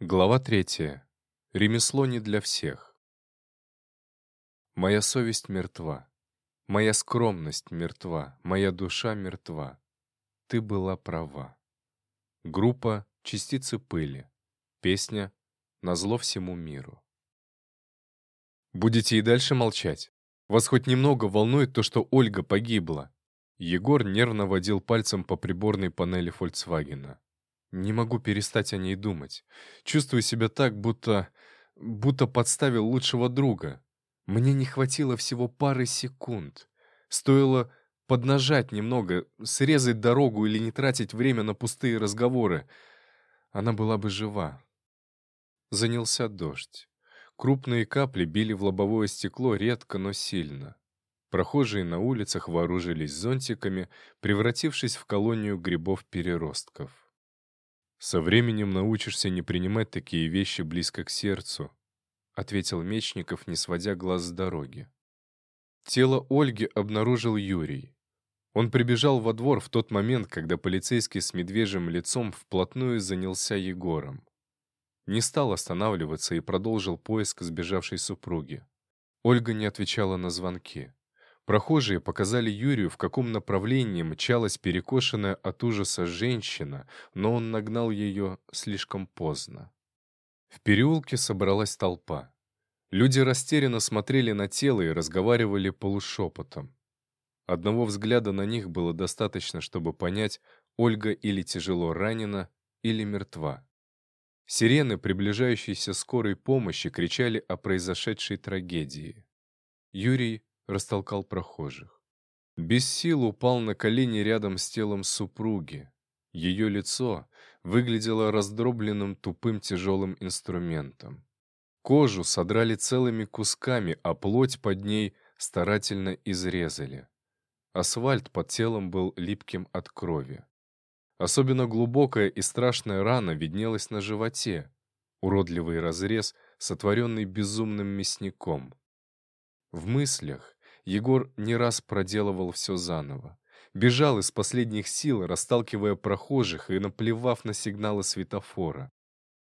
Глава третья. Ремесло не для всех. Моя совесть мертва. Моя скромность мертва. Моя душа мертва. Ты была права. Группа «Частицы пыли». Песня «Назло всему миру». Будете и дальше молчать? Вас хоть немного волнует то, что Ольга погибла? Егор нервно водил пальцем по приборной панели Фольксвагена. Не могу перестать о ней думать. Чувствую себя так, будто... будто подставил лучшего друга. Мне не хватило всего пары секунд. Стоило поднажать немного, срезать дорогу или не тратить время на пустые разговоры. Она была бы жива. Занялся дождь. Крупные капли били в лобовое стекло редко, но сильно. Прохожие на улицах вооружились зонтиками, превратившись в колонию грибов-переростков. «Со временем научишься не принимать такие вещи близко к сердцу», — ответил Мечников, не сводя глаз с дороги. Тело Ольги обнаружил Юрий. Он прибежал во двор в тот момент, когда полицейский с медвежьим лицом вплотную занялся Егором. Не стал останавливаться и продолжил поиск сбежавшей супруги. Ольга не отвечала на звонки. Прохожие показали Юрию, в каком направлении мчалась перекошенная от ужаса женщина, но он нагнал ее слишком поздно. В переулке собралась толпа. Люди растерянно смотрели на тело и разговаривали полушепотом. Одного взгляда на них было достаточно, чтобы понять, Ольга или тяжело ранена, или мертва. Сирены приближающейся скорой помощи кричали о произошедшей трагедии. Юрий растолкал прохожих. Без сил упал на колени рядом с телом супруги. Ее лицо выглядело раздробленным тупым тяжелым инструментом. Кожу содрали целыми кусками, а плоть под ней старательно изрезали. Асфальт под телом был липким от крови. Особенно глубокая и страшная рана виднелась на животе, уродливый разрез, сотворенный безумным мясником. В мыслях Егор не раз проделывал все заново. Бежал из последних сил, расталкивая прохожих и наплевав на сигналы светофора.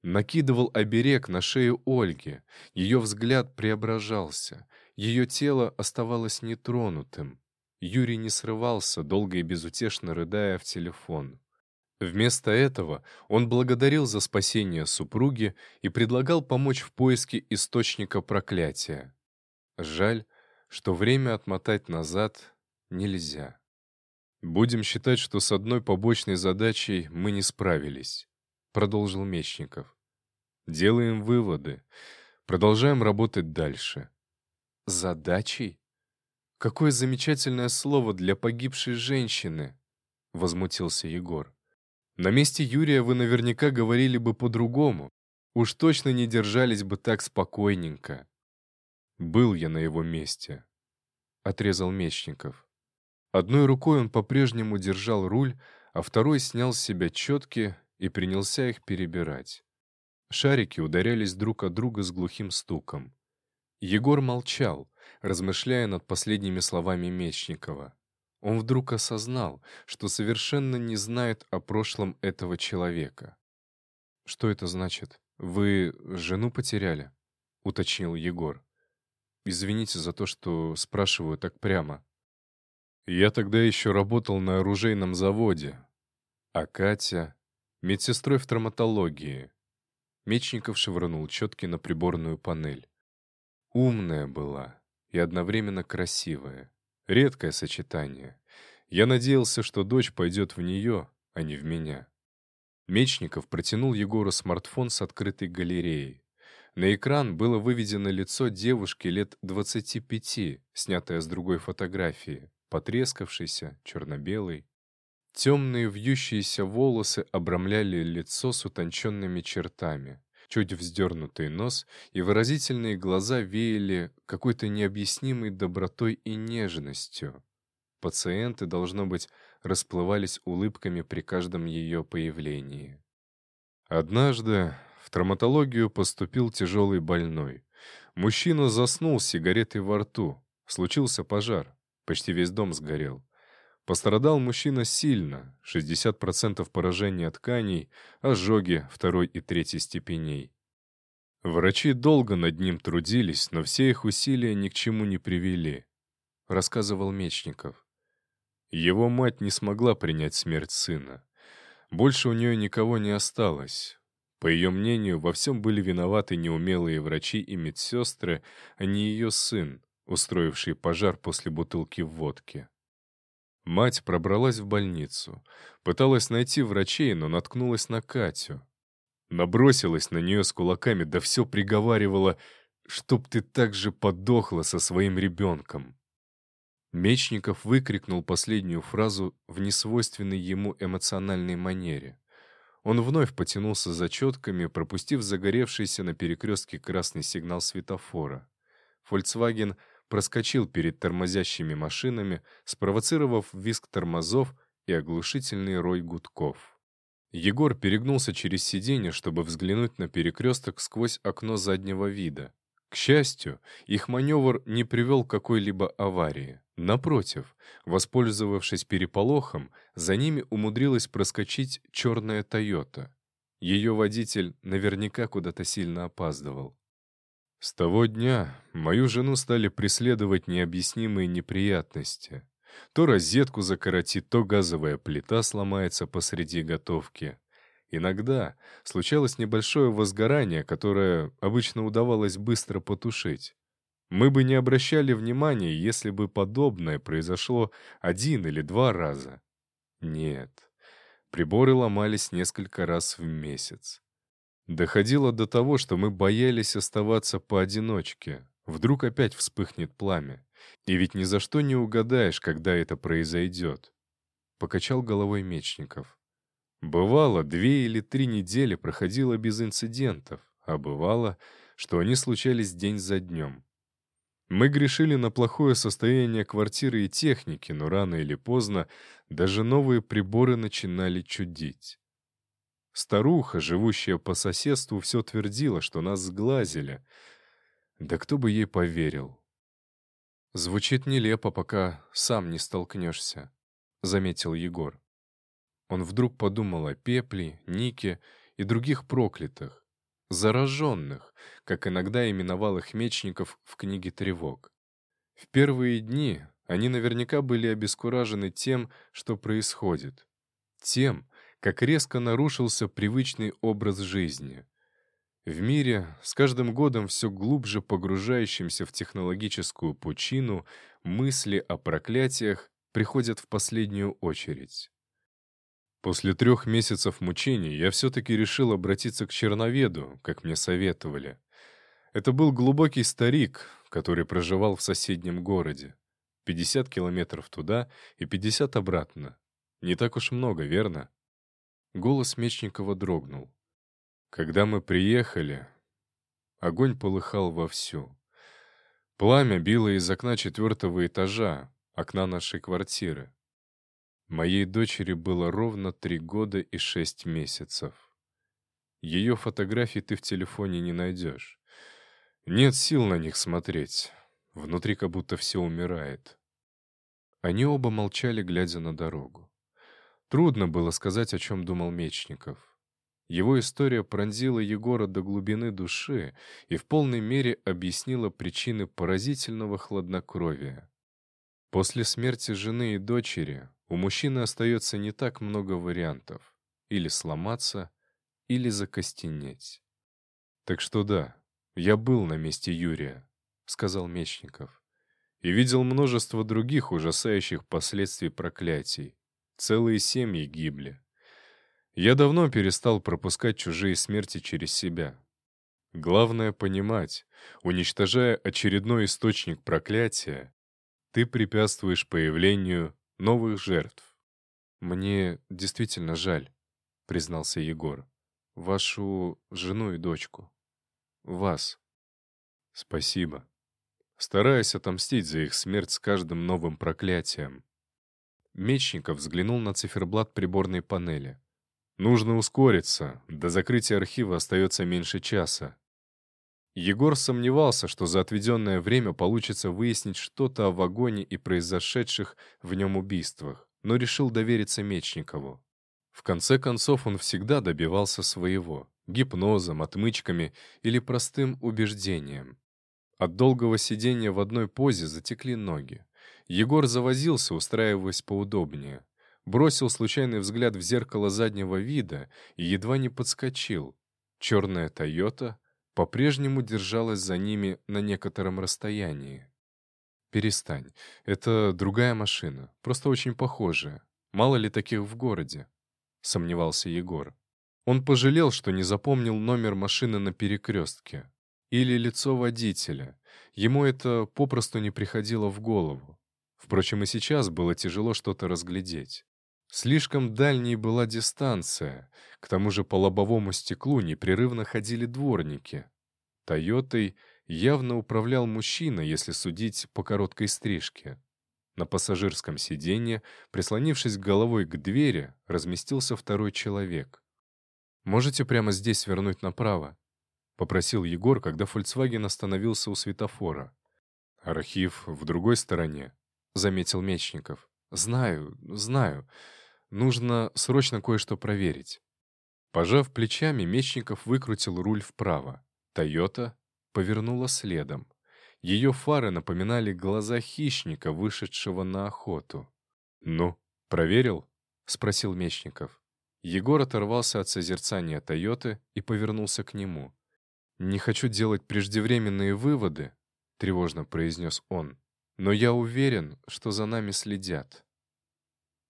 Накидывал оберег на шею Ольги. Ее взгляд преображался. Ее тело оставалось нетронутым. Юрий не срывался, долго и безутешно рыдая в телефон. Вместо этого он благодарил за спасение супруги и предлагал помочь в поиске источника проклятия. Жаль, что время отмотать назад нельзя. «Будем считать, что с одной побочной задачей мы не справились», — продолжил Мечников. «Делаем выводы. Продолжаем работать дальше». «Задачей? Какое замечательное слово для погибшей женщины!» — возмутился Егор. «На месте Юрия вы наверняка говорили бы по-другому. Уж точно не держались бы так спокойненько». Был я на его месте. Отрезал Мечников. Одной рукой он по-прежнему держал руль, а второй снял с себя четки и принялся их перебирать. Шарики ударялись друг от друга с глухим стуком. Егор молчал, размышляя над последними словами Мечникова. Он вдруг осознал, что совершенно не знает о прошлом этого человека. «Что это значит? Вы жену потеряли?» — уточнил Егор. Извините за то, что спрашиваю так прямо. Я тогда еще работал на оружейном заводе, а Катя — медсестрой в травматологии. Мечников шевырнул четки на приборную панель. Умная была и одновременно красивая. Редкое сочетание. Я надеялся, что дочь пойдет в нее, а не в меня. Мечников протянул Егору смартфон с открытой галереей. На экран было выведено лицо девушки лет 25, снятое с другой фотографии, потрескавшейся, черно-белой. Темные вьющиеся волосы обрамляли лицо с утонченными чертами. Чуть вздернутый нос и выразительные глаза веяли какой-то необъяснимой добротой и нежностью. Пациенты, должно быть, расплывались улыбками при каждом ее появлении. Однажды травматологию поступил тяжелый больной. Мужчина заснул с сигаретой во рту. Случился пожар. Почти весь дом сгорел. Пострадал мужчина сильно, 60% поражения тканей, ожоги второй и третьей степеней. Врачи долго над ним трудились, но все их усилия ни к чему не привели, рассказывал Мечников. Его мать не смогла принять смерть сына. Больше у нее никого не осталось. По ее мнению, во всем были виноваты неумелые врачи и медсестры, а не ее сын, устроивший пожар после бутылки водки. Мать пробралась в больницу. Пыталась найти врачей, но наткнулась на Катю. Набросилась на нее с кулаками, да все приговаривала, чтоб ты так же подохла со своим ребенком. Мечников выкрикнул последнюю фразу в несвойственной ему эмоциональной манере. Он вновь потянулся за четками, пропустив загоревшийся на перекрестке красный сигнал светофора. «Фольксваген» проскочил перед тормозящими машинами, спровоцировав визг тормозов и оглушительный рой гудков. Егор перегнулся через сиденье, чтобы взглянуть на перекресток сквозь окно заднего вида. К счастью, их маневр не привел к какой-либо аварии. Напротив, воспользовавшись переполохом, за ними умудрилась проскочить черная «Тойота». Ее водитель наверняка куда-то сильно опаздывал. С того дня мою жену стали преследовать необъяснимые неприятности. То розетку закоротит, то газовая плита сломается посреди готовки. Иногда случалось небольшое возгорание, которое обычно удавалось быстро потушить. Мы бы не обращали внимания, если бы подобное произошло один или два раза. Нет, приборы ломались несколько раз в месяц. Доходило до того, что мы боялись оставаться поодиночке. Вдруг опять вспыхнет пламя. И ведь ни за что не угадаешь, когда это произойдет. Покачал головой Мечников. Бывало, две или три недели проходило без инцидентов, а бывало, что они случались день за днем. Мы грешили на плохое состояние квартиры и техники, но рано или поздно даже новые приборы начинали чудить. Старуха, живущая по соседству, все твердила, что нас сглазили. Да кто бы ей поверил? Звучит нелепо, пока сам не столкнешься, — заметил Егор. Он вдруг подумал о Пепле, Нике и других проклятых, зараженных, как иногда именовал их мечников в книге «Тревог». В первые дни они наверняка были обескуражены тем, что происходит. Тем, как резко нарушился привычный образ жизни. В мире, с каждым годом все глубже погружающимся в технологическую пучину, мысли о проклятиях приходят в последнюю очередь. После трех месяцев мучений я все-таки решил обратиться к черноведу, как мне советовали. Это был глубокий старик, который проживал в соседнем городе. 50 километров туда и 50 обратно. Не так уж много, верно? Голос Мечникова дрогнул. Когда мы приехали, огонь полыхал вовсю. Пламя било из окна четвертого этажа, окна нашей квартиры. Моей дочери было ровно три года и шесть месяцев. Ее фотографии ты в телефоне не найдешь. Нет сил на них смотреть. Внутри как будто все умирает. Они оба молчали, глядя на дорогу. Трудно было сказать, о чем думал Мечников. Его история пронзила Егора до глубины души и в полной мере объяснила причины поразительного хладнокровия. После смерти жены и дочери у мужчины остается не так много вариантов. Или сломаться, или закостенеть. «Так что да, я был на месте Юрия», — сказал Мечников. «И видел множество других ужасающих последствий проклятий. Целые семьи гибли. Я давно перестал пропускать чужие смерти через себя. Главное понимать, уничтожая очередной источник проклятия, ты препятствуешь появлению новых жертв. «Мне действительно жаль», — признался Егор. «Вашу жену и дочку. Вас». «Спасибо. Стараюсь отомстить за их смерть с каждым новым проклятием. Мечников взглянул на циферблат приборной панели. «Нужно ускориться. До закрытия архива остается меньше часа». Егор сомневался, что за отведенное время получится выяснить что-то о вагоне и произошедших в нем убийствах, но решил довериться Мечникову. В конце концов, он всегда добивался своего — гипнозом, отмычками или простым убеждением. От долгого сидения в одной позе затекли ноги. Егор завозился, устраиваясь поудобнее. Бросил случайный взгляд в зеркало заднего вида и едва не подскочил. Черная «Тойота» по-прежнему держалась за ними на некотором расстоянии. «Перестань. Это другая машина, просто очень похожая. Мало ли таких в городе?» — сомневался Егор. Он пожалел, что не запомнил номер машины на перекрестке. Или лицо водителя. Ему это попросту не приходило в голову. Впрочем, и сейчас было тяжело что-то разглядеть. Слишком дальней была дистанция, к тому же по лобовому стеклу непрерывно ходили дворники. «Тойотой» явно управлял мужчина, если судить по короткой стрижке. На пассажирском сиденье, прислонившись головой к двери, разместился второй человек. «Можете прямо здесь вернуть направо?» — попросил Егор, когда «Фольксваген» остановился у светофора. «Архив в другой стороне», — заметил Мечников. «Знаю, знаю. Нужно срочно кое-что проверить». Пожав плечами, Мечников выкрутил руль вправо. «Тойота» повернула следом. Ее фары напоминали глаза хищника, вышедшего на охоту. «Ну, проверил?» — спросил Мечников. Егор оторвался от созерцания «Тойоты» и повернулся к нему. «Не хочу делать преждевременные выводы», — тревожно произнес он. «Но я уверен, что за нами следят».